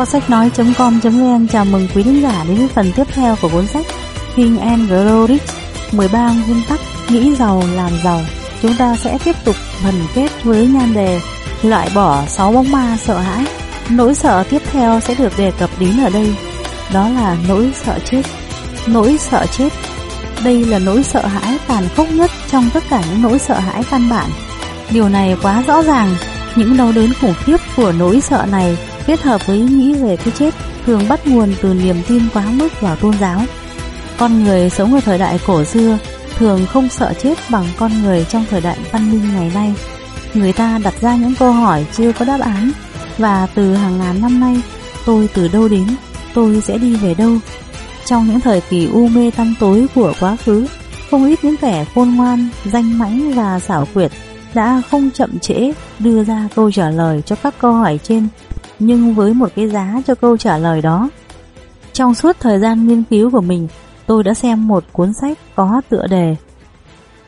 Kho sách nói.com.vn chào mừng quý khán giả đến với phần tiếp theo của cuốn sách King and Grow 13 nguyên tắc nghĩ giàu làm giàu. Chúng ta sẽ tiếp tục phần kết với nhan đề loại bỏ 6 bóng ma sợ hãi. Nỗi sợ tiếp theo sẽ được đề cập đến ở đây, đó là nỗi sợ chết. Nỗi sợ chết đây là nỗi sợ hãi tàn khốc nhất trong tất cả những nỗi sợ hãi căn bản. Điều này quá rõ ràng, những đau đớn khủng khiếp của nỗi sợ này kết hợp với ý nghĩ về cái chết thường bắt nguồn từ niềm tin quá mức vào tôn giáo. Con người sống ở thời đại cổ xưa thường không sợ chết bằng con người trong thời đại văn minh ngày nay. Người ta đặt ra những câu hỏi chưa có đáp án và từ hàng ngàn năm nay tôi từ đâu đến, tôi sẽ đi về đâu. Trong những thời kỳ u mê tăm tối của quá khứ, không ít những kẻ khôn ngoan, danh mãnh và xảo quyệt đã không chậm trễ đưa ra câu trả lời cho các câu hỏi trên, nhưng với một cái giá cho câu trả lời đó. Trong suốt thời gian nghiên cứu của mình, tôi đã xem một cuốn sách có tựa đề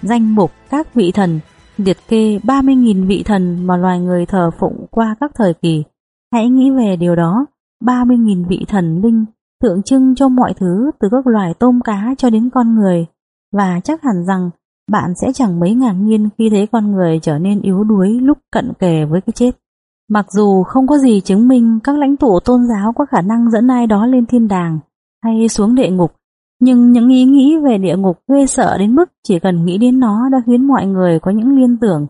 Danh mục các vị thần, liệt kê 30.000 vị thần mà loài người thờ phụng qua các thời kỳ. Hãy nghĩ về điều đó, 30.000 vị thần linh tượng trưng cho mọi thứ từ các loài tôm cá cho đến con người và chắc hẳn rằng bạn sẽ chẳng mấy ngạc nhiên khi thấy con người trở nên yếu đuối lúc cận kề với cái chết. Mặc dù không có gì chứng minh các lãnh tụ tôn giáo có khả năng dẫn ai đó lên thiên đàng hay xuống địa ngục, nhưng những ý nghĩ về địa ngục ghê sợ đến mức chỉ cần nghĩ đến nó đã khiến mọi người có những liên tưởng,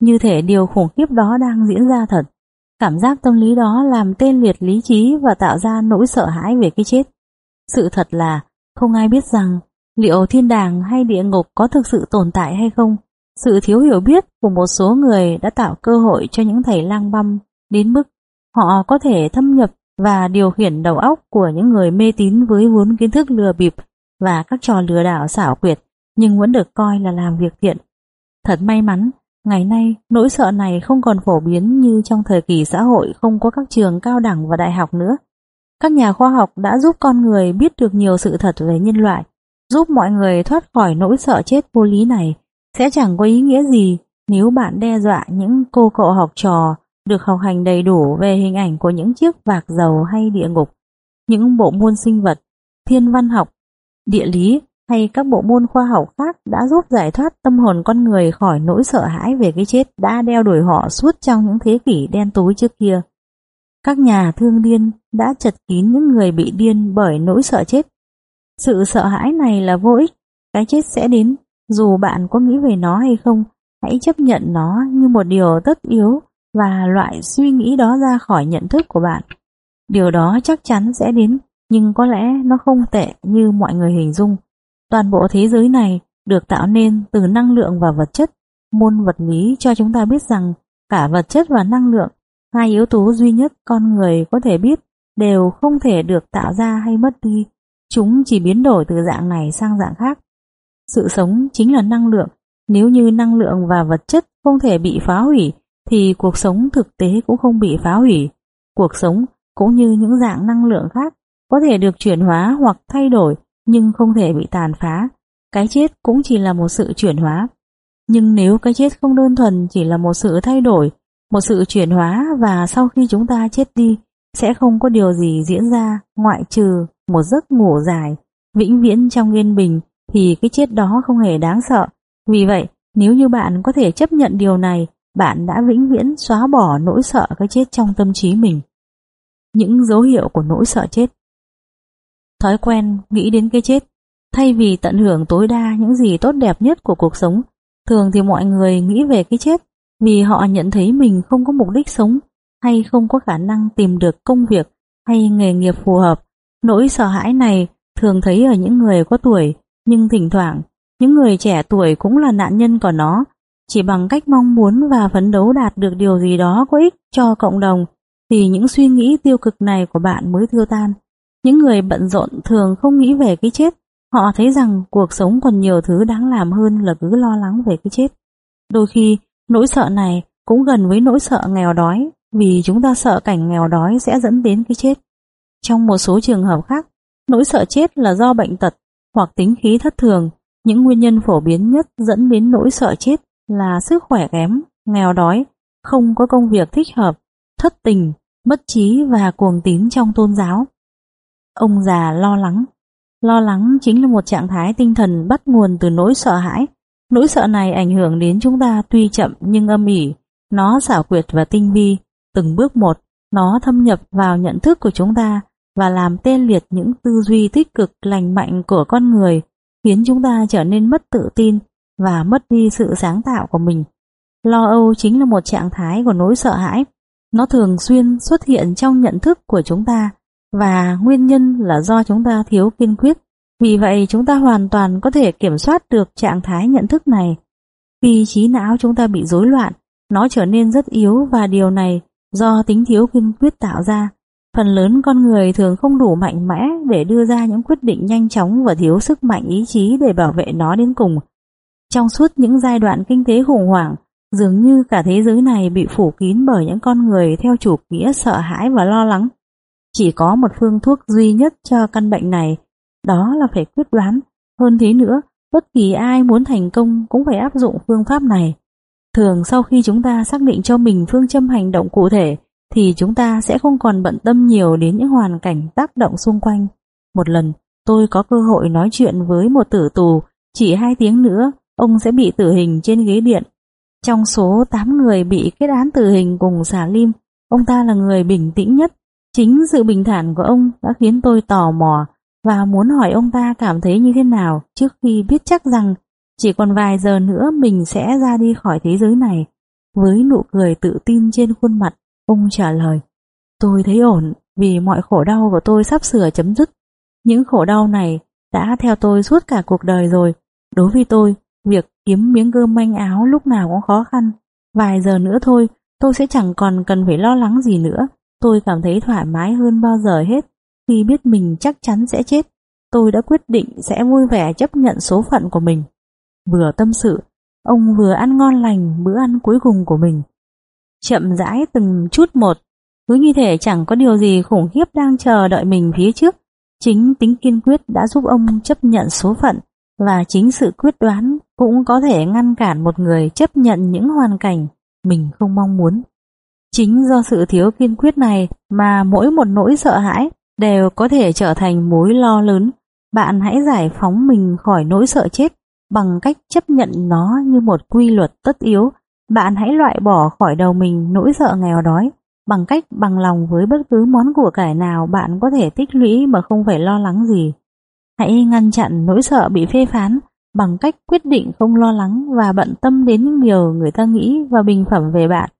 như thể điều khủng khiếp đó đang diễn ra thật. Cảm giác tâm lý đó làm tên liệt lý trí và tạo ra nỗi sợ hãi về cái chết. Sự thật là không ai biết rằng liệu thiên đàng hay địa ngục có thực sự tồn tại hay không. Sự thiếu hiểu biết của một số người đã tạo cơ hội cho những thầy lang băm đến mức họ có thể thâm nhập và điều khiển đầu óc của những người mê tín với vốn kiến thức lừa bịp và các trò lừa đảo xảo quyệt nhưng vẫn được coi là làm việc thiện. Thật may mắn, ngày nay nỗi sợ này không còn phổ biến như trong thời kỳ xã hội không có các trường cao đẳng và đại học nữa. Các nhà khoa học đã giúp con người biết được nhiều sự thật về nhân loại, giúp mọi người thoát khỏi nỗi sợ chết vô lý này sẽ chẳng có ý nghĩa gì nếu bạn đe dọa những cô cậu học trò được học hành đầy đủ về hình ảnh của những chiếc vạc dầu hay địa ngục, những bộ môn sinh vật, thiên văn học, địa lý hay các bộ môn khoa học khác đã giúp giải thoát tâm hồn con người khỏi nỗi sợ hãi về cái chết đã đeo đuổi họ suốt trong những thế kỷ đen tối trước kia. Các nhà thương điên đã chật kín những người bị điên bởi nỗi sợ chết. Sự sợ hãi này là vô ích, cái chết sẽ đến, dù bạn có nghĩ về nó hay không, hãy chấp nhận nó như một điều tất yếu và loại suy nghĩ đó ra khỏi nhận thức của bạn. Điều đó chắc chắn sẽ đến, nhưng có lẽ nó không tệ như mọi người hình dung. Toàn bộ thế giới này được tạo nên từ năng lượng và vật chất. Môn vật lý cho chúng ta biết rằng cả vật chất và năng lượng, hai yếu tố duy nhất con người có thể biết, đều không thể được tạo ra hay mất đi. Chúng chỉ biến đổi từ dạng này sang dạng khác. Sự sống chính là năng lượng. Nếu như năng lượng và vật chất không thể bị phá hủy, thì cuộc sống thực tế cũng không bị phá hủy. Cuộc sống cũng như những dạng năng lượng khác có thể được chuyển hóa hoặc thay đổi nhưng không thể bị tàn phá. Cái chết cũng chỉ là một sự chuyển hóa. Nhưng nếu cái chết không đơn thuần chỉ là một sự thay đổi, một sự chuyển hóa và sau khi chúng ta chết đi sẽ không có điều gì diễn ra ngoại trừ một giấc ngủ dài, vĩnh viễn trong yên bình thì cái chết đó không hề đáng sợ. Vì vậy, nếu như bạn có thể chấp nhận điều này, bạn đã vĩnh viễn xóa bỏ nỗi sợ cái chết trong tâm trí mình. Những dấu hiệu của nỗi sợ chết Thói quen nghĩ đến cái chết, thay vì tận hưởng tối đa những gì tốt đẹp nhất của cuộc sống, thường thì mọi người nghĩ về cái chết vì họ nhận thấy mình không có mục đích sống hay không có khả năng tìm được công việc hay nghề nghiệp phù hợp. Nỗi sợ hãi này thường thấy ở những người có tuổi, nhưng thỉnh thoảng những người trẻ tuổi cũng là nạn nhân của nó, chỉ bằng cách mong muốn và phấn đấu đạt được điều gì đó có ích cho cộng đồng thì những suy nghĩ tiêu cực này của bạn mới tiêu tan. Những người bận rộn thường không nghĩ về cái chết, họ thấy rằng cuộc sống còn nhiều thứ đáng làm hơn là cứ lo lắng về cái chết. Đôi khi, nỗi sợ này cũng gần với nỗi sợ nghèo đói, vì chúng ta sợ cảnh nghèo đói sẽ dẫn đến cái chết. Trong một số trường hợp khác, nỗi sợ chết là do bệnh tật hoặc tính khí thất thường. Những nguyên nhân phổ biến nhất dẫn đến nỗi sợ chết là sức khỏe kém, nghèo đói, không có công việc thích hợp, thất tình, mất trí và cuồng tín trong tôn giáo. Ông già lo lắng. Lo lắng chính là một trạng thái tinh thần bắt nguồn từ nỗi sợ hãi. Nỗi sợ này ảnh hưởng đến chúng ta tuy chậm nhưng âm ỉ, nó xảo quyệt và tinh vi, từng bước một, nó thâm nhập vào nhận thức của chúng ta và làm tê liệt những tư duy tích cực lành mạnh của con người, khiến chúng ta trở nên mất tự tin và mất đi sự sáng tạo của mình. Lo âu chính là một trạng thái của nỗi sợ hãi. Nó thường xuyên xuất hiện trong nhận thức của chúng ta và nguyên nhân là do chúng ta thiếu kiên quyết. Vì vậy chúng ta hoàn toàn có thể kiểm soát được trạng thái nhận thức này. Khi trí não chúng ta bị rối loạn, nó trở nên rất yếu và điều này do tính thiếu kiên quyết tạo ra. Phần lớn con người thường không đủ mạnh mẽ để đưa ra những quyết định nhanh chóng và thiếu sức mạnh ý chí để bảo vệ nó đến cùng. Trong suốt những giai đoạn kinh tế khủng hoảng, dường như cả thế giới này bị phủ kín bởi những con người theo chủ nghĩa sợ hãi và lo lắng. Chỉ có một phương thuốc duy nhất cho căn bệnh này, đó là phải quyết đoán. Hơn thế nữa, bất kỳ ai muốn thành công cũng phải áp dụng phương pháp này. Thường sau khi chúng ta xác định cho mình phương châm hành động cụ thể, thì chúng ta sẽ không còn bận tâm nhiều đến những hoàn cảnh tác động xung quanh. Một lần, tôi có cơ hội nói chuyện với một tử tù, chỉ hai tiếng nữa, ông sẽ bị tử hình trên ghế điện. Trong số 8 người bị kết án tử hình cùng xà lim, ông ta là người bình tĩnh nhất. Chính sự bình thản của ông đã khiến tôi tò mò và muốn hỏi ông ta cảm thấy như thế nào trước khi biết chắc rằng chỉ còn vài giờ nữa mình sẽ ra đi khỏi thế giới này. Với nụ cười tự tin trên khuôn mặt, ông trả lời, tôi thấy ổn vì mọi khổ đau của tôi sắp sửa chấm dứt. Những khổ đau này đã theo tôi suốt cả cuộc đời rồi. Đối với tôi, việc kiếm miếng cơm manh áo lúc nào cũng khó khăn. Vài giờ nữa thôi, tôi sẽ chẳng còn cần phải lo lắng gì nữa. Tôi cảm thấy thoải mái hơn bao giờ hết khi biết mình chắc chắn sẽ chết. Tôi đã quyết định sẽ vui vẻ chấp nhận số phận của mình. Vừa tâm sự, ông vừa ăn ngon lành bữa ăn cuối cùng của mình. Chậm rãi từng chút một, cứ như thể chẳng có điều gì khủng khiếp đang chờ đợi mình phía trước. Chính tính kiên quyết đã giúp ông chấp nhận số phận và chính sự quyết đoán cũng có thể ngăn cản một người chấp nhận những hoàn cảnh mình không mong muốn. Chính do sự thiếu kiên quyết này mà mỗi một nỗi sợ hãi đều có thể trở thành mối lo lớn. Bạn hãy giải phóng mình khỏi nỗi sợ chết bằng cách chấp nhận nó như một quy luật tất yếu. Bạn hãy loại bỏ khỏi đầu mình nỗi sợ nghèo đói bằng cách bằng lòng với bất cứ món của cải nào bạn có thể tích lũy mà không phải lo lắng gì. Hãy ngăn chặn nỗi sợ bị phê phán bằng cách quyết định không lo lắng và bận tâm đến những điều người ta nghĩ và bình phẩm về bạn.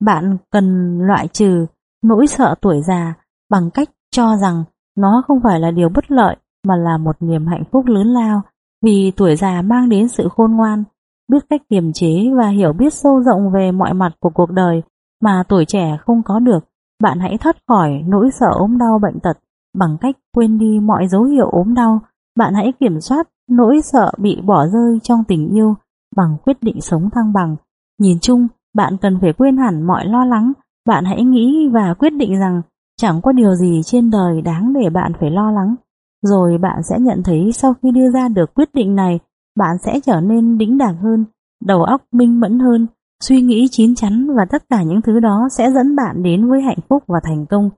Bạn cần loại trừ nỗi sợ tuổi già bằng cách cho rằng nó không phải là điều bất lợi mà là một niềm hạnh phúc lớn lao vì tuổi già mang đến sự khôn ngoan, biết cách kiềm chế và hiểu biết sâu rộng về mọi mặt của cuộc đời mà tuổi trẻ không có được. Bạn hãy thoát khỏi nỗi sợ ốm đau bệnh tật bằng cách quên đi mọi dấu hiệu ốm đau. Bạn hãy kiểm soát nỗi sợ bị bỏ rơi trong tình yêu bằng quyết định sống thăng bằng. Nhìn chung, bạn cần phải quên hẳn mọi lo lắng. Bạn hãy nghĩ và quyết định rằng chẳng có điều gì trên đời đáng để bạn phải lo lắng. Rồi bạn sẽ nhận thấy sau khi đưa ra được quyết định này, bạn sẽ trở nên đĩnh đạc hơn, đầu óc minh mẫn hơn, suy nghĩ chín chắn và tất cả những thứ đó sẽ dẫn bạn đến với hạnh phúc và thành công.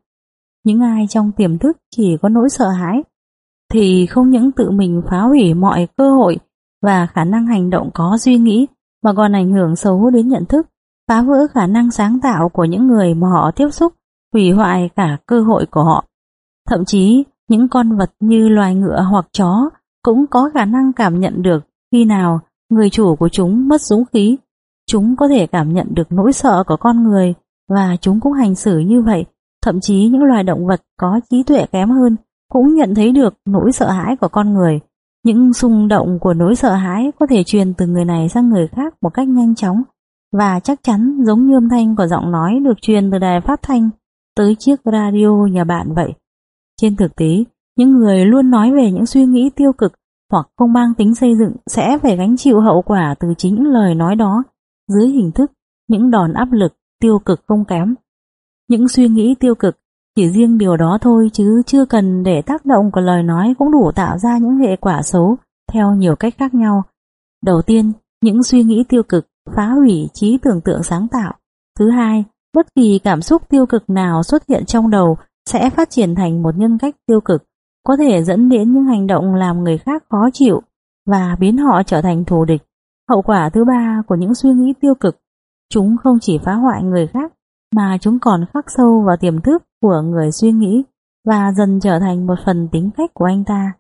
Những ai trong tiềm thức chỉ có nỗi sợ hãi, thì không những tự mình phá hủy mọi cơ hội và khả năng hành động có suy nghĩ, mà còn ảnh hưởng xấu đến nhận thức, phá vỡ khả năng sáng tạo của những người mà họ tiếp xúc, hủy hoại cả cơ hội của họ. Thậm chí, những con vật như loài ngựa hoặc chó cũng có khả năng cảm nhận được khi nào người chủ của chúng mất dũng khí. Chúng có thể cảm nhận được nỗi sợ của con người và chúng cũng hành xử như vậy. Thậm chí những loài động vật có trí tuệ kém hơn cũng nhận thấy được nỗi sợ hãi của con người. Những xung động của nỗi sợ hãi có thể truyền từ người này sang người khác một cách nhanh chóng và chắc chắn giống như âm thanh của giọng nói được truyền từ đài phát thanh tới chiếc radio nhà bạn vậy. Trên thực tế, những người luôn nói về những suy nghĩ tiêu cực hoặc không mang tính xây dựng sẽ phải gánh chịu hậu quả từ chính những lời nói đó dưới hình thức những đòn áp lực tiêu cực không kém. Những suy nghĩ tiêu cực chỉ riêng điều đó thôi chứ chưa cần để tác động của lời nói cũng đủ tạo ra những hệ quả xấu theo nhiều cách khác nhau. Đầu tiên, những suy nghĩ tiêu cực phá hủy trí tưởng tượng sáng tạo. Thứ hai, Bất kỳ cảm xúc tiêu cực nào xuất hiện trong đầu sẽ phát triển thành một nhân cách tiêu cực, có thể dẫn đến những hành động làm người khác khó chịu và biến họ trở thành thù địch. Hậu quả thứ ba của những suy nghĩ tiêu cực, chúng không chỉ phá hoại người khác mà chúng còn khắc sâu vào tiềm thức của người suy nghĩ và dần trở thành một phần tính cách của anh ta.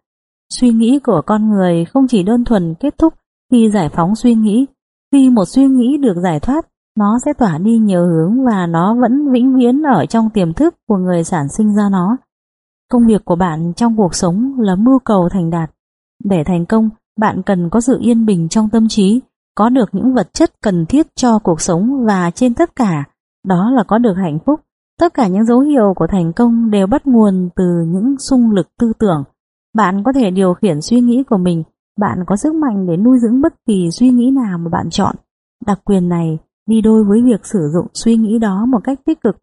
Suy nghĩ của con người không chỉ đơn thuần kết thúc khi giải phóng suy nghĩ, khi một suy nghĩ được giải thoát, nó sẽ tỏa đi nhiều hướng và nó vẫn vĩnh viễn ở trong tiềm thức của người sản sinh ra nó. Công việc của bạn trong cuộc sống là mưu cầu thành đạt. Để thành công, bạn cần có sự yên bình trong tâm trí, có được những vật chất cần thiết cho cuộc sống và trên tất cả, đó là có được hạnh phúc. Tất cả những dấu hiệu của thành công đều bắt nguồn từ những xung lực tư tưởng. Bạn có thể điều khiển suy nghĩ của mình, bạn có sức mạnh để nuôi dưỡng bất kỳ suy nghĩ nào mà bạn chọn. Đặc quyền này đi đôi với việc sử dụng suy nghĩ đó một cách tích cực.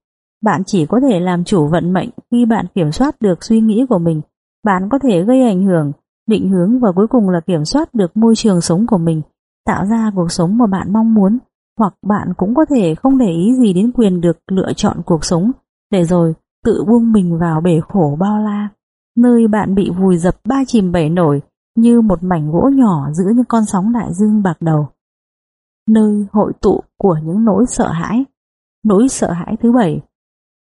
Bạn chỉ có thể làm chủ vận mệnh khi bạn kiểm soát được suy nghĩ của mình. Bạn có thể gây ảnh hưởng, định hướng và cuối cùng là kiểm soát được môi trường sống của mình, tạo ra cuộc sống mà bạn mong muốn. Hoặc bạn cũng có thể không để ý gì đến quyền được lựa chọn cuộc sống, để rồi tự buông mình vào bể khổ bao la, nơi bạn bị vùi dập ba chìm bảy nổi như một mảnh gỗ nhỏ giữa những con sóng đại dương bạc đầu nơi hội tụ của những nỗi sợ hãi. Nỗi sợ hãi thứ bảy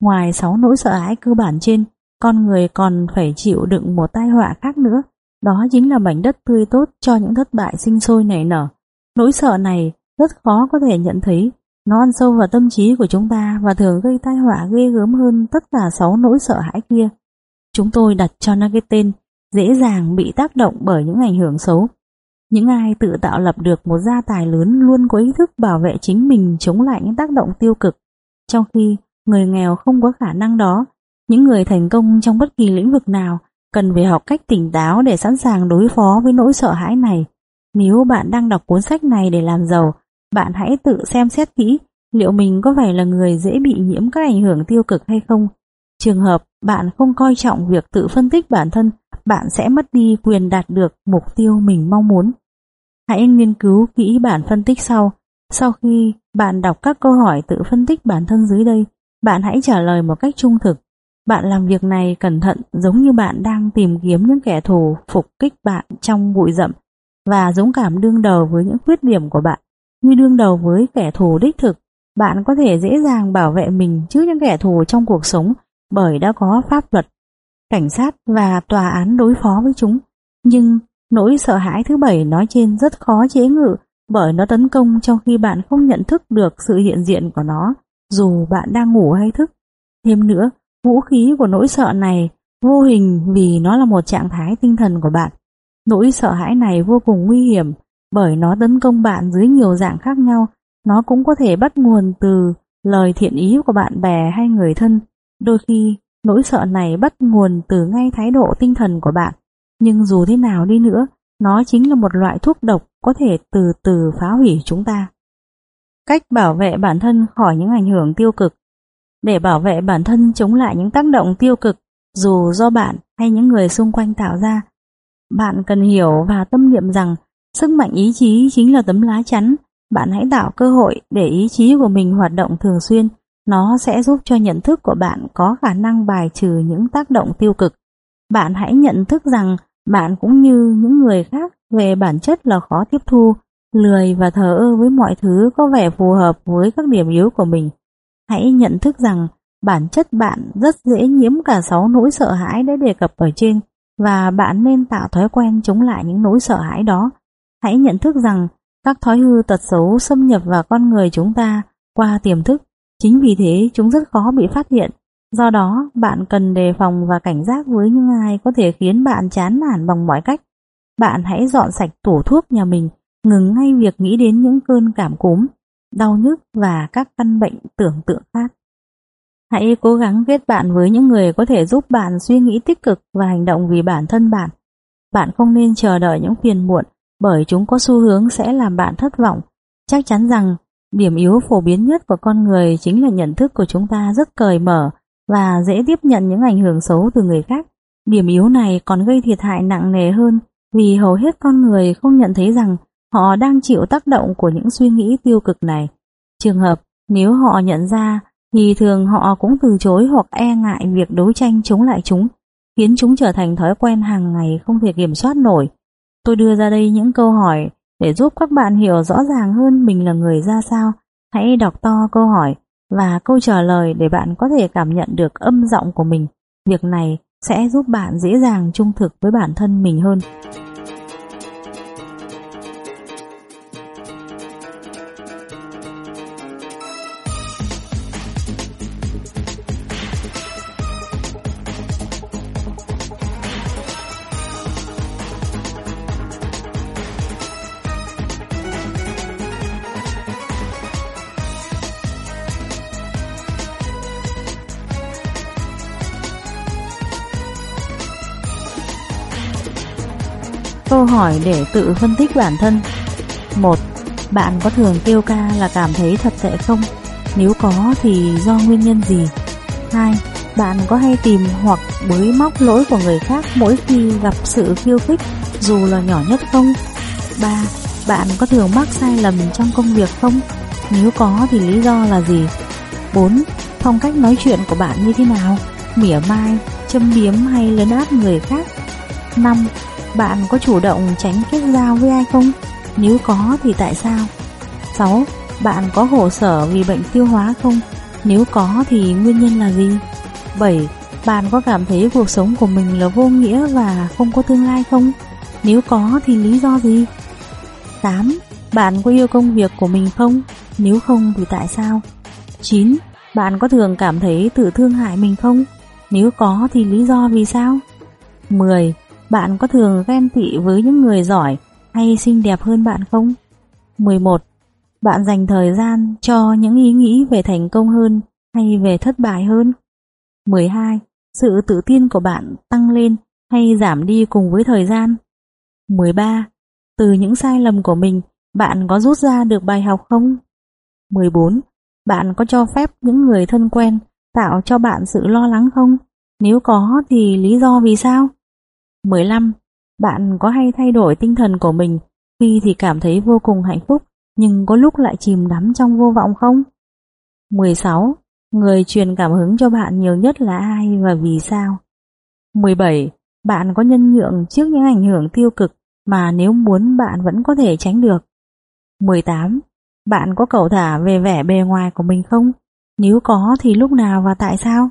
Ngoài sáu nỗi sợ hãi cơ bản trên, con người còn phải chịu đựng một tai họa khác nữa. Đó chính là mảnh đất tươi tốt cho những thất bại sinh sôi nảy nở. Nỗi sợ này rất khó có thể nhận thấy. Nó ăn sâu vào tâm trí của chúng ta và thường gây tai họa ghê gớm hơn tất cả sáu nỗi sợ hãi kia. Chúng tôi đặt cho nó cái tên dễ dàng bị tác động bởi những ảnh hưởng xấu. Những ai tự tạo lập được một gia tài lớn luôn có ý thức bảo vệ chính mình chống lại những tác động tiêu cực, trong khi người nghèo không có khả năng đó. Những người thành công trong bất kỳ lĩnh vực nào cần phải học cách tỉnh táo để sẵn sàng đối phó với nỗi sợ hãi này. Nếu bạn đang đọc cuốn sách này để làm giàu, bạn hãy tự xem xét kỹ liệu mình có phải là người dễ bị nhiễm các ảnh hưởng tiêu cực hay không. Trường hợp bạn không coi trọng việc tự phân tích bản thân, bạn sẽ mất đi quyền đạt được mục tiêu mình mong muốn. Hãy nghiên cứu kỹ bản phân tích sau. Sau khi bạn đọc các câu hỏi tự phân tích bản thân dưới đây, bạn hãy trả lời một cách trung thực. Bạn làm việc này cẩn thận giống như bạn đang tìm kiếm những kẻ thù phục kích bạn trong bụi rậm và dũng cảm đương đầu với những khuyết điểm của bạn. Như đương đầu với kẻ thù đích thực, bạn có thể dễ dàng bảo vệ mình trước những kẻ thù trong cuộc sống bởi đã có pháp luật, cảnh sát và tòa án đối phó với chúng. Nhưng Nỗi sợ hãi thứ bảy nói trên rất khó chế ngự bởi nó tấn công trong khi bạn không nhận thức được sự hiện diện của nó, dù bạn đang ngủ hay thức. Thêm nữa, vũ khí của nỗi sợ này vô hình vì nó là một trạng thái tinh thần của bạn. Nỗi sợ hãi này vô cùng nguy hiểm bởi nó tấn công bạn dưới nhiều dạng khác nhau. Nó cũng có thể bắt nguồn từ lời thiện ý của bạn bè hay người thân. Đôi khi, nỗi sợ này bắt nguồn từ ngay thái độ tinh thần của bạn. Nhưng dù thế nào đi nữa, nó chính là một loại thuốc độc có thể từ từ phá hủy chúng ta. Cách bảo vệ bản thân khỏi những ảnh hưởng tiêu cực Để bảo vệ bản thân chống lại những tác động tiêu cực, dù do bạn hay những người xung quanh tạo ra, bạn cần hiểu và tâm niệm rằng sức mạnh ý chí chính là tấm lá chắn. Bạn hãy tạo cơ hội để ý chí của mình hoạt động thường xuyên. Nó sẽ giúp cho nhận thức của bạn có khả năng bài trừ những tác động tiêu cực. Bạn hãy nhận thức rằng bạn cũng như những người khác về bản chất là khó tiếp thu, lười và thờ ơ với mọi thứ có vẻ phù hợp với các điểm yếu của mình. Hãy nhận thức rằng bản chất bạn rất dễ nhiễm cả sáu nỗi sợ hãi đã đề cập ở trên và bạn nên tạo thói quen chống lại những nỗi sợ hãi đó. Hãy nhận thức rằng các thói hư tật xấu xâm nhập vào con người chúng ta qua tiềm thức. Chính vì thế chúng rất khó bị phát hiện Do đó, bạn cần đề phòng và cảnh giác với những ai có thể khiến bạn chán nản bằng mọi cách. Bạn hãy dọn sạch tủ thuốc nhà mình, ngừng ngay việc nghĩ đến những cơn cảm cúm, đau nhức và các căn bệnh tưởng tượng khác. Hãy cố gắng kết bạn với những người có thể giúp bạn suy nghĩ tích cực và hành động vì bản thân bạn. Bạn không nên chờ đợi những phiền muộn bởi chúng có xu hướng sẽ làm bạn thất vọng. Chắc chắn rằng điểm yếu phổ biến nhất của con người chính là nhận thức của chúng ta rất cởi mở và dễ tiếp nhận những ảnh hưởng xấu từ người khác. Điểm yếu này còn gây thiệt hại nặng nề hơn vì hầu hết con người không nhận thấy rằng họ đang chịu tác động của những suy nghĩ tiêu cực này. Trường hợp nếu họ nhận ra thì thường họ cũng từ chối hoặc e ngại việc đấu tranh chống lại chúng, khiến chúng trở thành thói quen hàng ngày không thể kiểm soát nổi. Tôi đưa ra đây những câu hỏi để giúp các bạn hiểu rõ ràng hơn mình là người ra sao. Hãy đọc to câu hỏi và câu trả lời để bạn có thể cảm nhận được âm giọng của mình. Việc này sẽ giúp bạn dễ dàng trung thực với bản thân mình hơn. Hỏi để tự phân tích bản thân 1. Bạn có thường kêu ca là cảm thấy thật tệ không? Nếu có thì do nguyên nhân gì? 2. Bạn có hay tìm hoặc bới móc lỗi của người khác mỗi khi gặp sự khiêu khích dù là nhỏ nhất không? 3. Bạn có thường mắc sai lầm trong công việc không? Nếu có thì lý do là gì? 4. Phong cách nói chuyện của bạn như thế nào? Mỉa mai, châm biếm hay lấn át người khác? 5. Bạn có chủ động tránh kết giao với ai không? Nếu có thì tại sao? 6. Bạn có khổ sở vì bệnh tiêu hóa không? Nếu có thì nguyên nhân là gì? 7. Bạn có cảm thấy cuộc sống của mình là vô nghĩa và không có tương lai không? Nếu có thì lý do gì? 8. Bạn có yêu công việc của mình không? Nếu không thì tại sao? 9. Bạn có thường cảm thấy tự thương hại mình không? Nếu có thì lý do vì sao? 10. Bạn có thường ghen tị với những người giỏi hay xinh đẹp hơn bạn không? 11. Bạn dành thời gian cho những ý nghĩ về thành công hơn hay về thất bại hơn? 12. Sự tự tin của bạn tăng lên hay giảm đi cùng với thời gian? 13. Từ những sai lầm của mình, bạn có rút ra được bài học không? 14. Bạn có cho phép những người thân quen tạo cho bạn sự lo lắng không? Nếu có thì lý do vì sao? 15. Bạn có hay thay đổi tinh thần của mình khi thì cảm thấy vô cùng hạnh phúc, nhưng có lúc lại chìm đắm trong vô vọng không? 16. Người truyền cảm hứng cho bạn nhiều nhất là ai và vì sao? 17. Bạn có nhân nhượng trước những ảnh hưởng tiêu cực mà nếu muốn bạn vẫn có thể tránh được? 18. Bạn có cầu thả về vẻ bề ngoài của mình không? Nếu có thì lúc nào và tại sao?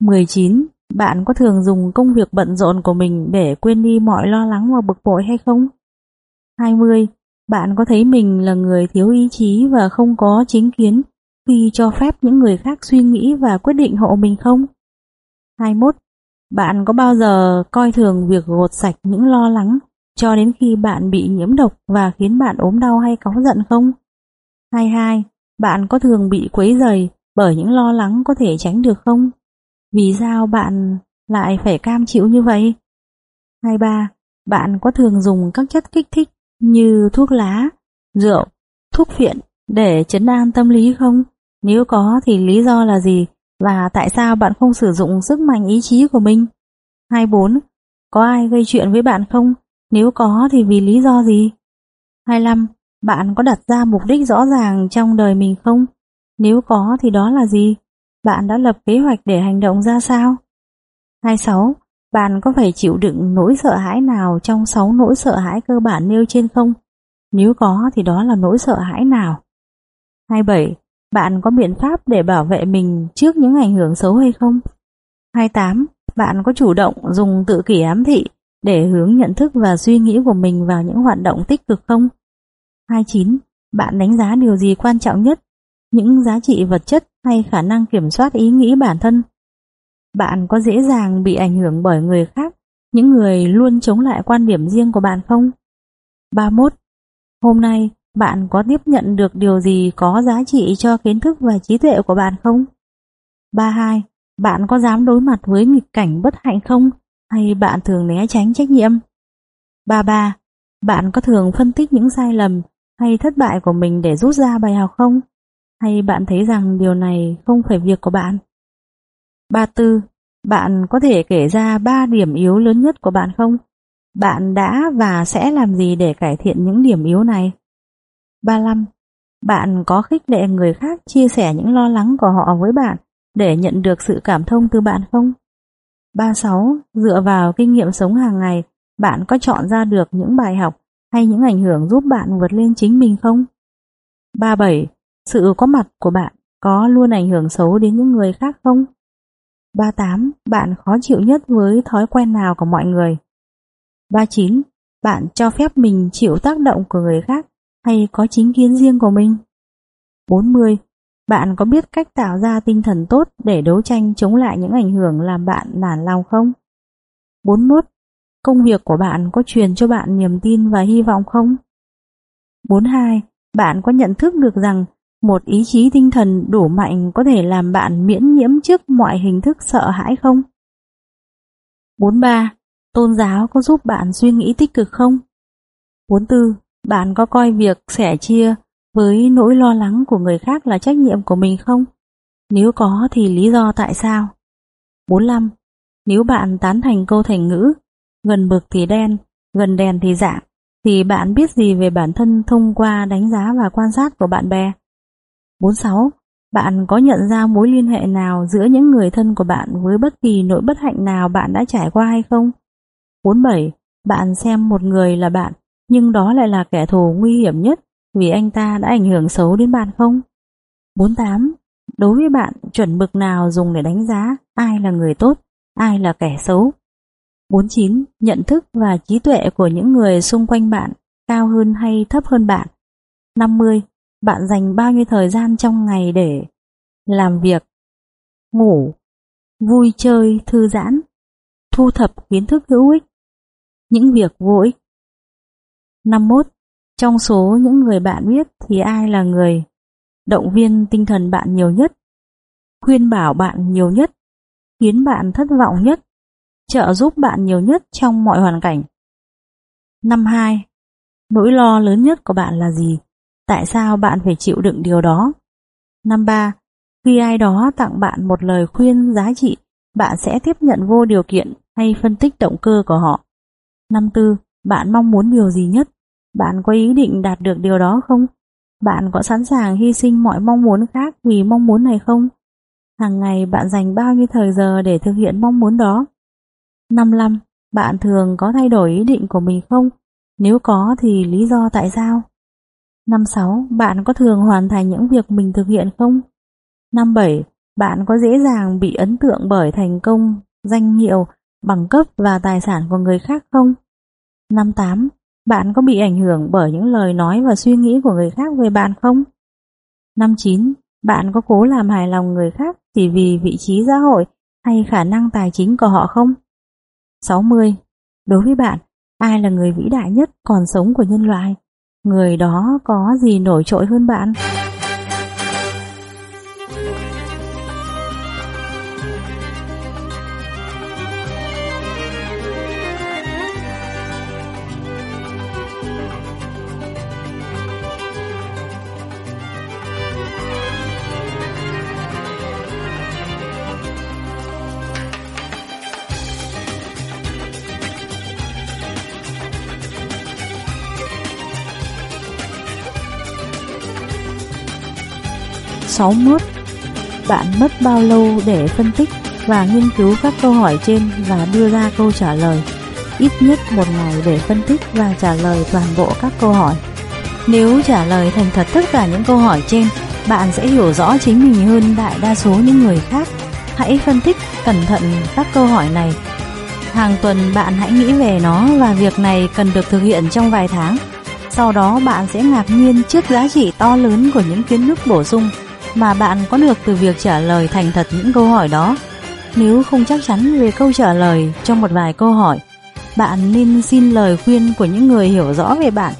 19. Bạn có thường dùng công việc bận rộn của mình để quên đi mọi lo lắng và bực bội hay không? 20. Bạn có thấy mình là người thiếu ý chí và không có chính kiến khi cho phép những người khác suy nghĩ và quyết định hộ mình không? 21. Bạn có bao giờ coi thường việc gột sạch những lo lắng cho đến khi bạn bị nhiễm độc và khiến bạn ốm đau hay cáu giận không? 22. Bạn có thường bị quấy rầy bởi những lo lắng có thể tránh được không? Vì sao bạn lại phải cam chịu như vậy? 23. Bạn có thường dùng các chất kích thích như thuốc lá, rượu, thuốc phiện để chấn an tâm lý không? Nếu có thì lý do là gì? Và tại sao bạn không sử dụng sức mạnh ý chí của mình? 24. Có ai gây chuyện với bạn không? Nếu có thì vì lý do gì? 25. Bạn có đặt ra mục đích rõ ràng trong đời mình không? Nếu có thì đó là gì? Bạn đã lập kế hoạch để hành động ra sao? 26. Bạn có phải chịu đựng nỗi sợ hãi nào trong 6 nỗi sợ hãi cơ bản nêu trên không? Nếu có thì đó là nỗi sợ hãi nào? 27. Bạn có biện pháp để bảo vệ mình trước những ảnh hưởng xấu hay không? 28. Bạn có chủ động dùng tự kỷ ám thị để hướng nhận thức và suy nghĩ của mình vào những hoạt động tích cực không? 29. Bạn đánh giá điều gì quan trọng nhất? Những giá trị vật chất hay khả năng kiểm soát ý nghĩ bản thân? Bạn có dễ dàng bị ảnh hưởng bởi người khác, những người luôn chống lại quan điểm riêng của bạn không? 31. Hôm nay, bạn có tiếp nhận được điều gì có giá trị cho kiến thức và trí tuệ của bạn không? 32. Bạn có dám đối mặt với nghịch cảnh bất hạnh không? Hay bạn thường né tránh trách nhiệm? 33. Bạn có thường phân tích những sai lầm hay thất bại của mình để rút ra bài học không? Hay bạn thấy rằng điều này không phải việc của bạn? 34. Bạn có thể kể ra 3 điểm yếu lớn nhất của bạn không? Bạn đã và sẽ làm gì để cải thiện những điểm yếu này? 35. Bạn có khích lệ người khác chia sẻ những lo lắng của họ với bạn để nhận được sự cảm thông từ bạn không? 36. Dựa vào kinh nghiệm sống hàng ngày, bạn có chọn ra được những bài học hay những ảnh hưởng giúp bạn vượt lên chính mình không? 37. Sự có mặt của bạn có luôn ảnh hưởng xấu đến những người khác không? 38. Bạn khó chịu nhất với thói quen nào của mọi người? 39. Bạn cho phép mình chịu tác động của người khác hay có chính kiến riêng của mình? 40. Bạn có biết cách tạo ra tinh thần tốt để đấu tranh chống lại những ảnh hưởng làm bạn nản lòng không? 41. Công việc của bạn có truyền cho bạn niềm tin và hy vọng không? 42. Bạn có nhận thức được rằng một ý chí tinh thần đủ mạnh có thể làm bạn miễn nhiễm trước mọi hình thức sợ hãi không? 43. Tôn giáo có giúp bạn suy nghĩ tích cực không? 44. Bạn có coi việc sẻ chia với nỗi lo lắng của người khác là trách nhiệm của mình không? Nếu có thì lý do tại sao? 45. Nếu bạn tán thành câu thành ngữ gần bực thì đen, gần đèn thì dạng, thì bạn biết gì về bản thân thông qua đánh giá và quan sát của bạn bè? 46. Bạn có nhận ra mối liên hệ nào giữa những người thân của bạn với bất kỳ nỗi bất hạnh nào bạn đã trải qua hay không? 47. Bạn xem một người là bạn, nhưng đó lại là kẻ thù nguy hiểm nhất vì anh ta đã ảnh hưởng xấu đến bạn không? 48. Đối với bạn, chuẩn mực nào dùng để đánh giá ai là người tốt, ai là kẻ xấu? 49. Nhận thức và trí tuệ của những người xung quanh bạn cao hơn hay thấp hơn bạn? 50. Bạn dành bao nhiêu thời gian trong ngày để làm việc, ngủ, vui chơi, thư giãn, thu thập kiến thức hữu ích, những việc vô ích? 51. Trong số những người bạn biết thì ai là người động viên tinh thần bạn nhiều nhất, khuyên bảo bạn nhiều nhất, khiến bạn thất vọng nhất, trợ giúp bạn nhiều nhất trong mọi hoàn cảnh. Năm hai, Nỗi lo lớn nhất của bạn là gì? Tại sao bạn phải chịu đựng điều đó? Năm ba, Khi ai đó tặng bạn một lời khuyên giá trị, bạn sẽ tiếp nhận vô điều kiện hay phân tích động cơ của họ. Năm tư, Bạn mong muốn điều gì nhất? Bạn có ý định đạt được điều đó không? Bạn có sẵn sàng hy sinh mọi mong muốn khác vì mong muốn này không? Hàng ngày bạn dành bao nhiêu thời giờ để thực hiện mong muốn đó? 55. Bạn thường có thay đổi ý định của mình không? Nếu có thì lý do tại sao? 56. Bạn có thường hoàn thành những việc mình thực hiện không? 57. Bạn có dễ dàng bị ấn tượng bởi thành công, danh hiệu, bằng cấp và tài sản của người khác không? 58. Bạn có bị ảnh hưởng bởi những lời nói và suy nghĩ của người khác về bạn không? Năm 9. Bạn có cố làm hài lòng người khác chỉ vì vị trí xã hội hay khả năng tài chính của họ không? 60. Đối với bạn, ai là người vĩ đại nhất còn sống của nhân loại? Người đó có gì nổi trội hơn bạn? 61. Bạn mất bao lâu để phân tích và nghiên cứu các câu hỏi trên và đưa ra câu trả lời? Ít nhất một ngày để phân tích và trả lời toàn bộ các câu hỏi. Nếu trả lời thành thật tất cả những câu hỏi trên, bạn sẽ hiểu rõ chính mình hơn đại đa số những người khác. Hãy phân tích cẩn thận các câu hỏi này. Hàng tuần bạn hãy nghĩ về nó và việc này cần được thực hiện trong vài tháng. Sau đó bạn sẽ ngạc nhiên trước giá trị to lớn của những kiến thức bổ sung mà bạn có được từ việc trả lời thành thật những câu hỏi đó. Nếu không chắc chắn về câu trả lời trong một vài câu hỏi, bạn nên xin lời khuyên của những người hiểu rõ về bạn.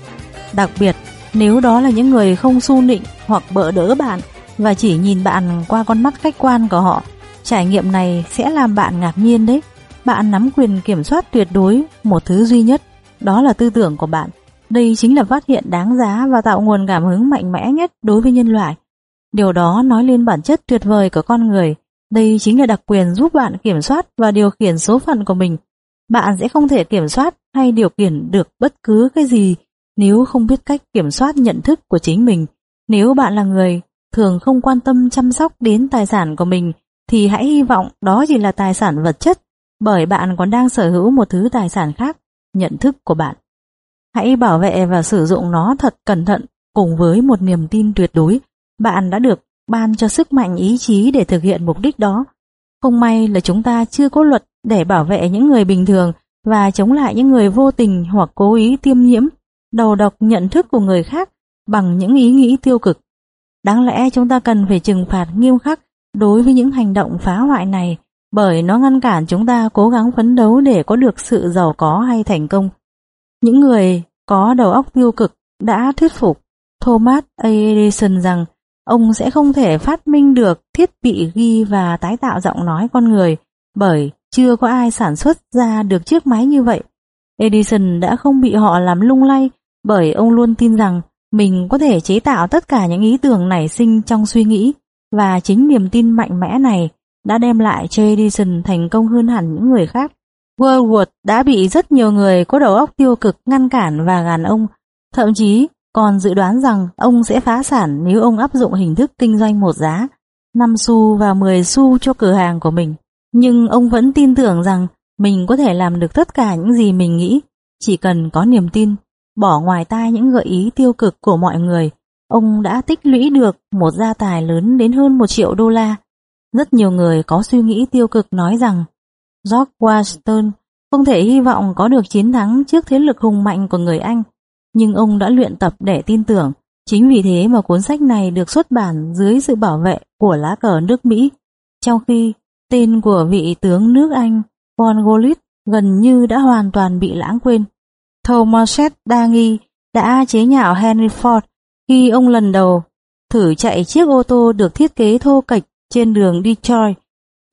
Đặc biệt, nếu đó là những người không su nịnh hoặc bỡ đỡ bạn và chỉ nhìn bạn qua con mắt khách quan của họ, trải nghiệm này sẽ làm bạn ngạc nhiên đấy. Bạn nắm quyền kiểm soát tuyệt đối một thứ duy nhất, đó là tư tưởng của bạn. Đây chính là phát hiện đáng giá và tạo nguồn cảm hứng mạnh mẽ nhất đối với nhân loại. Điều đó nói lên bản chất tuyệt vời của con người. Đây chính là đặc quyền giúp bạn kiểm soát và điều khiển số phận của mình. Bạn sẽ không thể kiểm soát hay điều khiển được bất cứ cái gì nếu không biết cách kiểm soát nhận thức của chính mình. Nếu bạn là người thường không quan tâm chăm sóc đến tài sản của mình thì hãy hy vọng đó chỉ là tài sản vật chất bởi bạn còn đang sở hữu một thứ tài sản khác, nhận thức của bạn. Hãy bảo vệ và sử dụng nó thật cẩn thận cùng với một niềm tin tuyệt đối. Bạn đã được ban cho sức mạnh ý chí để thực hiện mục đích đó. Không may là chúng ta chưa có luật để bảo vệ những người bình thường và chống lại những người vô tình hoặc cố ý tiêm nhiễm, đầu độc nhận thức của người khác bằng những ý nghĩ tiêu cực. Đáng lẽ chúng ta cần phải trừng phạt nghiêm khắc đối với những hành động phá hoại này bởi nó ngăn cản chúng ta cố gắng phấn đấu để có được sự giàu có hay thành công. Những người có đầu óc tiêu cực đã thuyết phục Thomas A. Edison rằng ông sẽ không thể phát minh được thiết bị ghi và tái tạo giọng nói con người bởi chưa có ai sản xuất ra được chiếc máy như vậy. Edison đã không bị họ làm lung lay bởi ông luôn tin rằng mình có thể chế tạo tất cả những ý tưởng nảy sinh trong suy nghĩ và chính niềm tin mạnh mẽ này đã đem lại cho Edison thành công hơn hẳn những người khác. Woolworth đã bị rất nhiều người có đầu óc tiêu cực ngăn cản và gàn ông, thậm chí còn dự đoán rằng ông sẽ phá sản nếu ông áp dụng hình thức kinh doanh một giá, 5 xu và 10 xu cho cửa hàng của mình. Nhưng ông vẫn tin tưởng rằng mình có thể làm được tất cả những gì mình nghĩ, chỉ cần có niềm tin, bỏ ngoài tai những gợi ý tiêu cực của mọi người. Ông đã tích lũy được một gia tài lớn đến hơn một triệu đô la. Rất nhiều người có suy nghĩ tiêu cực nói rằng George Washington không thể hy vọng có được chiến thắng trước thế lực hùng mạnh của người Anh, nhưng ông đã luyện tập để tin tưởng. Chính vì thế mà cuốn sách này được xuất bản dưới sự bảo vệ của lá cờ nước Mỹ, trong khi tên của vị tướng nước Anh Cornwallis gần như đã hoàn toàn bị lãng quên. Thomas đa nghi đã chế nhạo Henry Ford khi ông lần đầu thử chạy chiếc ô tô được thiết kế thô kệch trên đường Detroit.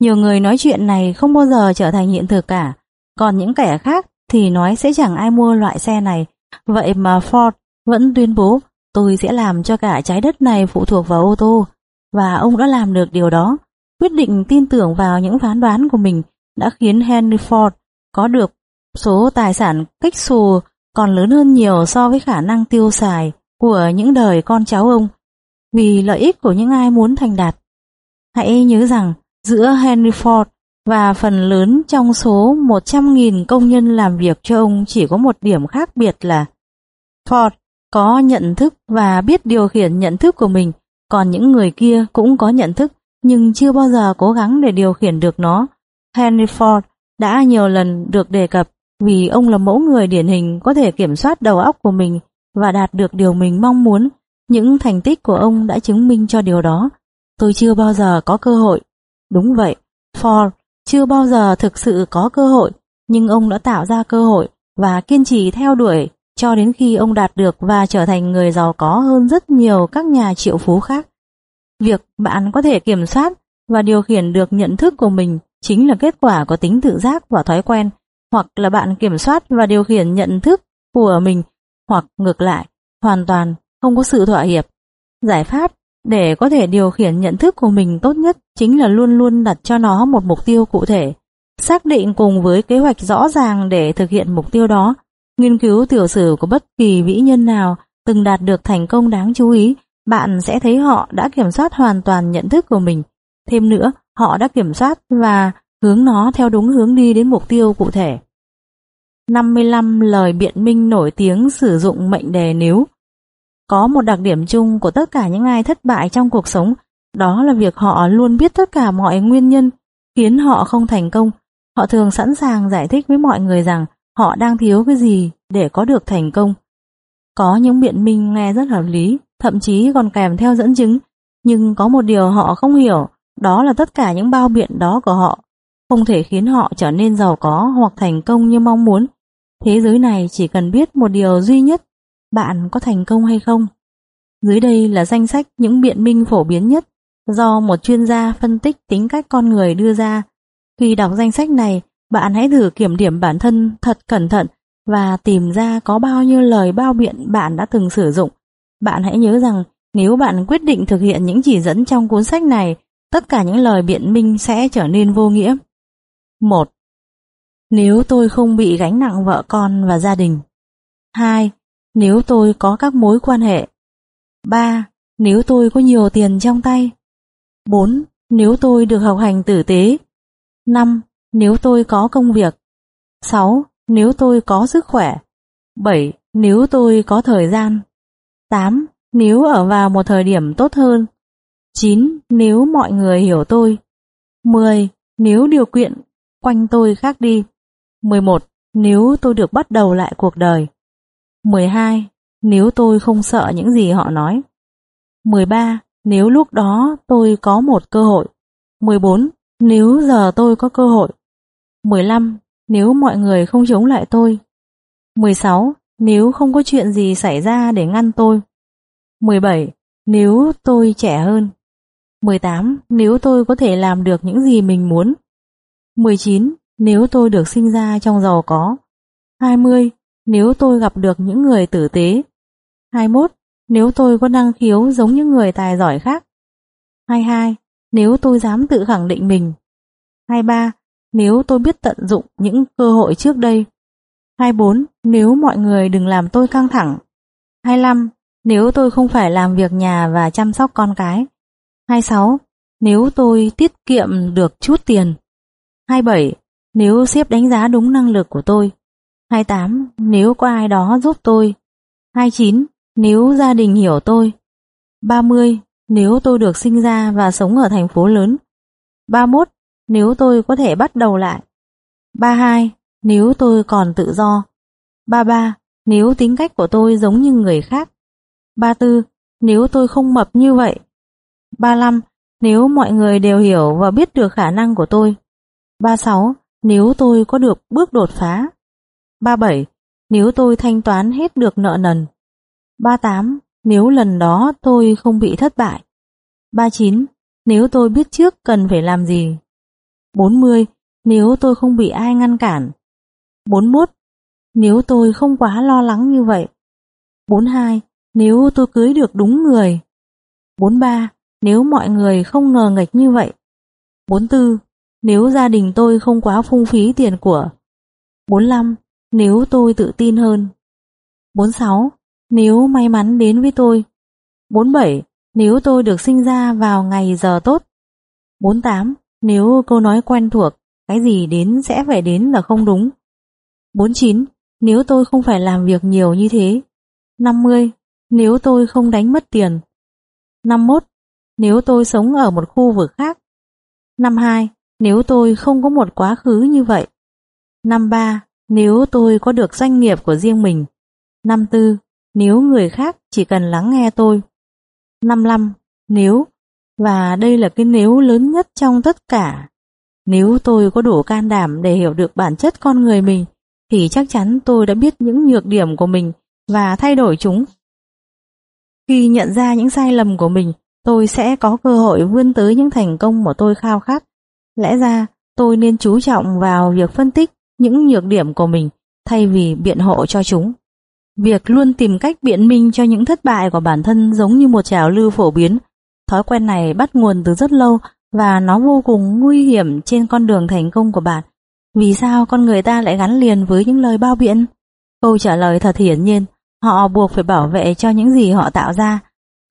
Nhiều người nói chuyện này không bao giờ trở thành hiện thực cả, còn những kẻ khác thì nói sẽ chẳng ai mua loại xe này. Vậy mà Ford vẫn tuyên bố, tôi sẽ làm cho cả trái đất này phụ thuộc vào ô tô. Và ông đã làm được điều đó. Quyết định tin tưởng vào những phán đoán của mình đã khiến Henry Ford có được số tài sản cách xù còn lớn hơn nhiều so với khả năng tiêu xài của những đời con cháu ông vì lợi ích của những ai muốn thành đạt. Hãy nhớ rằng giữa Henry Ford và phần lớn trong số 100.000 công nhân làm việc cho ông chỉ có một điểm khác biệt là Ford có nhận thức và biết điều khiển nhận thức của mình, còn những người kia cũng có nhận thức nhưng chưa bao giờ cố gắng để điều khiển được nó. Henry Ford đã nhiều lần được đề cập vì ông là mẫu người điển hình có thể kiểm soát đầu óc của mình và đạt được điều mình mong muốn. Những thành tích của ông đã chứng minh cho điều đó. Tôi chưa bao giờ có cơ hội. Đúng vậy, Ford chưa bao giờ thực sự có cơ hội, nhưng ông đã tạo ra cơ hội và kiên trì theo đuổi cho đến khi ông đạt được và trở thành người giàu có hơn rất nhiều các nhà triệu phú khác. Việc bạn có thể kiểm soát và điều khiển được nhận thức của mình chính là kết quả của tính tự giác và thói quen, hoặc là bạn kiểm soát và điều khiển nhận thức của mình, hoặc ngược lại, hoàn toàn không có sự thỏa hiệp. Giải pháp để có thể điều khiển nhận thức của mình tốt nhất chính là luôn luôn đặt cho nó một mục tiêu cụ thể, xác định cùng với kế hoạch rõ ràng để thực hiện mục tiêu đó. Nghiên cứu tiểu sử của bất kỳ vĩ nhân nào từng đạt được thành công đáng chú ý, bạn sẽ thấy họ đã kiểm soát hoàn toàn nhận thức của mình. Thêm nữa, họ đã kiểm soát và hướng nó theo đúng hướng đi đến mục tiêu cụ thể. 55 lời biện minh nổi tiếng sử dụng mệnh đề nếu có một đặc điểm chung của tất cả những ai thất bại trong cuộc sống, đó là việc họ luôn biết tất cả mọi nguyên nhân khiến họ không thành công. Họ thường sẵn sàng giải thích với mọi người rằng họ đang thiếu cái gì để có được thành công. Có những biện minh nghe rất hợp lý, thậm chí còn kèm theo dẫn chứng, nhưng có một điều họ không hiểu, đó là tất cả những bao biện đó của họ không thể khiến họ trở nên giàu có hoặc thành công như mong muốn. Thế giới này chỉ cần biết một điều duy nhất bạn có thành công hay không. Dưới đây là danh sách những biện minh phổ biến nhất do một chuyên gia phân tích tính cách con người đưa ra. Khi đọc danh sách này, bạn hãy thử kiểm điểm bản thân thật cẩn thận và tìm ra có bao nhiêu lời bao biện bạn đã từng sử dụng. Bạn hãy nhớ rằng nếu bạn quyết định thực hiện những chỉ dẫn trong cuốn sách này, tất cả những lời biện minh sẽ trở nên vô nghĩa. 1. Nếu tôi không bị gánh nặng vợ con và gia đình. 2 nếu tôi có các mối quan hệ. 3. Nếu tôi có nhiều tiền trong tay 4. Nếu tôi được học hành tử tế 5. Nếu tôi có công việc 6. Nếu tôi có sức khỏe 7. Nếu tôi có thời gian 8. Nếu ở vào một thời điểm tốt hơn 9. Nếu mọi người hiểu tôi 10. Nếu điều kiện quanh tôi khác đi 11. Nếu tôi được bắt đầu lại cuộc đời 12. Nếu tôi không sợ những gì họ nói 13. Nếu lúc đó tôi có một cơ hội 14. Nếu giờ tôi có cơ hội 15. Nếu mọi người không chống lại tôi 16. Nếu không có chuyện gì xảy ra để ngăn tôi 17. Nếu tôi trẻ hơn 18. Nếu tôi có thể làm được những gì mình muốn 19. Nếu tôi được sinh ra trong giàu có 20. Nếu tôi gặp được những người tử tế 21. Nếu tôi có năng khiếu giống những người tài giỏi khác 22. Nếu tôi dám tự khẳng định mình 23. Nếu tôi biết tận dụng những cơ hội trước đây 24. Nếu mọi người đừng làm tôi căng thẳng 25. Nếu tôi không phải làm việc nhà và chăm sóc con cái 26. Nếu tôi tiết kiệm được chút tiền 27. Nếu sếp đánh giá đúng năng lực của tôi 28. Nếu có ai đó giúp tôi 29. Nếu gia đình hiểu tôi 30. Nếu tôi được sinh ra và sống ở thành phố lớn 31. Nếu tôi có thể bắt đầu lại 32. Nếu tôi còn tự do 33. Nếu tính cách của tôi giống như người khác 34. Nếu tôi không mập như vậy 35. Nếu mọi người đều hiểu và biết được khả năng của tôi 36. Nếu tôi có được bước đột phá 37. Nếu tôi thanh toán hết được nợ nần 38. Nếu lần đó tôi không bị thất bại 39. Nếu tôi biết trước cần phải làm gì 40. Nếu tôi không bị ai ngăn cản 41. Nếu tôi không quá lo lắng như vậy 42. Nếu tôi cưới được đúng người 43. Nếu mọi người không ngờ nghịch như vậy 44. Nếu gia đình tôi không quá phung phí tiền của 45. Nếu tôi tự tin hơn 46. Nếu may mắn đến với tôi 47. Nếu tôi được sinh ra vào ngày giờ tốt 48. Nếu câu nói quen thuộc, Cái gì đến sẽ phải đến là không đúng 49. Nếu tôi không phải làm việc nhiều như thế 50. Nếu tôi không đánh mất tiền 51. Nếu tôi sống ở một khu vực khác 52. Nếu tôi không có một quá khứ như vậy 53. Nếu tôi có được doanh nghiệp của riêng mình 54. Nếu người khác chỉ cần lắng nghe tôi 55. Nếu Và đây là cái nếu lớn nhất trong tất cả Nếu tôi có đủ can đảm để hiểu được bản chất con người mình thì chắc chắn tôi đã biết những nhược điểm của mình và thay đổi chúng. Khi nhận ra những sai lầm của mình, tôi sẽ có cơ hội vươn tới những thành công mà tôi khao khát. Lẽ ra, tôi nên chú trọng vào việc phân tích những nhược điểm của mình thay vì biện hộ cho chúng. Việc luôn tìm cách biện minh cho những thất bại của bản thân giống như một trào lưu phổ biến. Thói quen này bắt nguồn từ rất lâu và nó vô cùng nguy hiểm trên con đường thành công của bạn vì sao con người ta lại gắn liền với những lời bao biện? Câu trả lời thật hiển nhiên, họ buộc phải bảo vệ cho những gì họ tạo ra.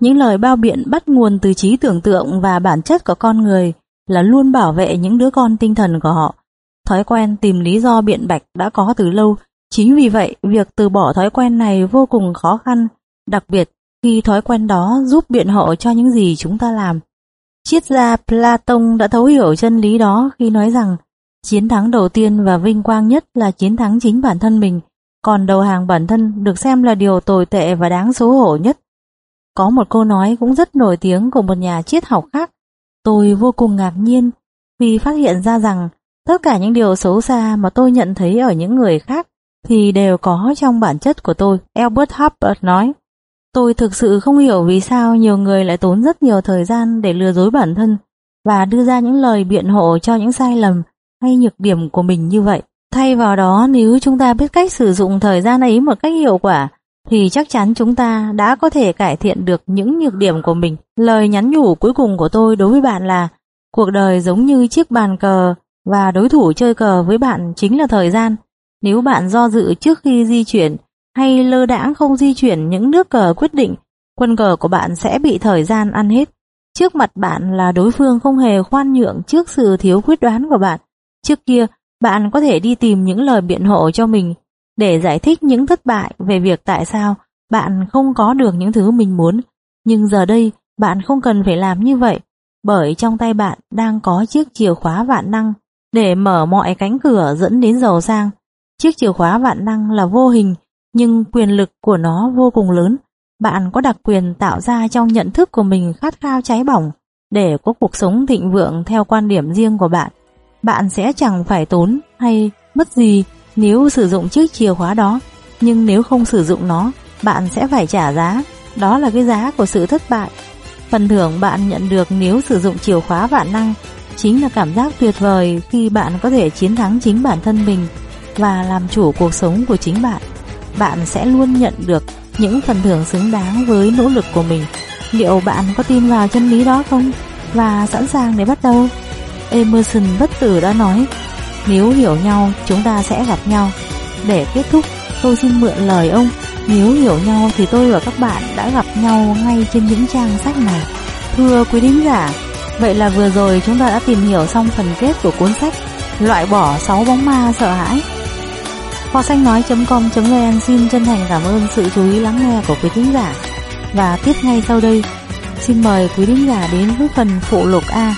Những lời bao biện bắt nguồn từ trí tưởng tượng và bản chất của con người là luôn bảo vệ những đứa con tinh thần của họ. Thói quen tìm lý do biện bạch đã có từ lâu, chính vì vậy việc từ bỏ thói quen này vô cùng khó khăn, đặc biệt khi thói quen đó giúp biện hộ cho những gì chúng ta làm. Triết gia Platon đã thấu hiểu chân lý đó khi nói rằng Chiến thắng đầu tiên và vinh quang nhất là chiến thắng chính bản thân mình, còn đầu hàng bản thân được xem là điều tồi tệ và đáng xấu hổ nhất. Có một câu nói cũng rất nổi tiếng của một nhà triết học khác. Tôi vô cùng ngạc nhiên vì phát hiện ra rằng tất cả những điều xấu xa mà tôi nhận thấy ở những người khác thì đều có trong bản chất của tôi. Albert Hubbard nói, tôi thực sự không hiểu vì sao nhiều người lại tốn rất nhiều thời gian để lừa dối bản thân và đưa ra những lời biện hộ cho những sai lầm hay nhược điểm của mình như vậy. Thay vào đó nếu chúng ta biết cách sử dụng thời gian ấy một cách hiệu quả thì chắc chắn chúng ta đã có thể cải thiện được những nhược điểm của mình. Lời nhắn nhủ cuối cùng của tôi đối với bạn là cuộc đời giống như chiếc bàn cờ và đối thủ chơi cờ với bạn chính là thời gian. Nếu bạn do dự trước khi di chuyển hay lơ đãng không di chuyển những nước cờ quyết định quân cờ của bạn sẽ bị thời gian ăn hết. Trước mặt bạn là đối phương không hề khoan nhượng trước sự thiếu quyết đoán của bạn. Trước kia, bạn có thể đi tìm những lời biện hộ cho mình để giải thích những thất bại về việc tại sao bạn không có được những thứ mình muốn. Nhưng giờ đây, bạn không cần phải làm như vậy, bởi trong tay bạn đang có chiếc chìa khóa vạn năng để mở mọi cánh cửa dẫn đến giàu sang. Chiếc chìa khóa vạn năng là vô hình, nhưng quyền lực của nó vô cùng lớn. Bạn có đặc quyền tạo ra trong nhận thức của mình khát khao cháy bỏng để có cuộc sống thịnh vượng theo quan điểm riêng của bạn. Bạn sẽ chẳng phải tốn hay mất gì nếu sử dụng chiếc chìa khóa đó, nhưng nếu không sử dụng nó, bạn sẽ phải trả giá. Đó là cái giá của sự thất bại. Phần thưởng bạn nhận được nếu sử dụng chìa khóa vạn năng chính là cảm giác tuyệt vời khi bạn có thể chiến thắng chính bản thân mình và làm chủ cuộc sống của chính bạn. Bạn sẽ luôn nhận được những phần thưởng xứng đáng với nỗ lực của mình. Liệu bạn có tin vào chân lý đó không? Và sẵn sàng để bắt đầu? Emerson bất tử đã nói, Nếu hiểu nhau, chúng ta sẽ gặp nhau Để kết thúc, tôi xin mượn lời ông, Nếu hiểu nhau thì tôi và các bạn đã gặp nhau ngay trên những trang sách này Thưa quý thính giả Vậy là vừa rồi chúng ta đã tìm hiểu xong phần kết của cuốn sách Loại bỏ 6 bóng ma sợ hãi. Kho sách nói.com.vn xin chân thành cảm ơn sự chú ý lắng nghe của quý thính giả. Và tiếp ngay sau đây, Xin mời quý thính giả đến với phần phụ lục A.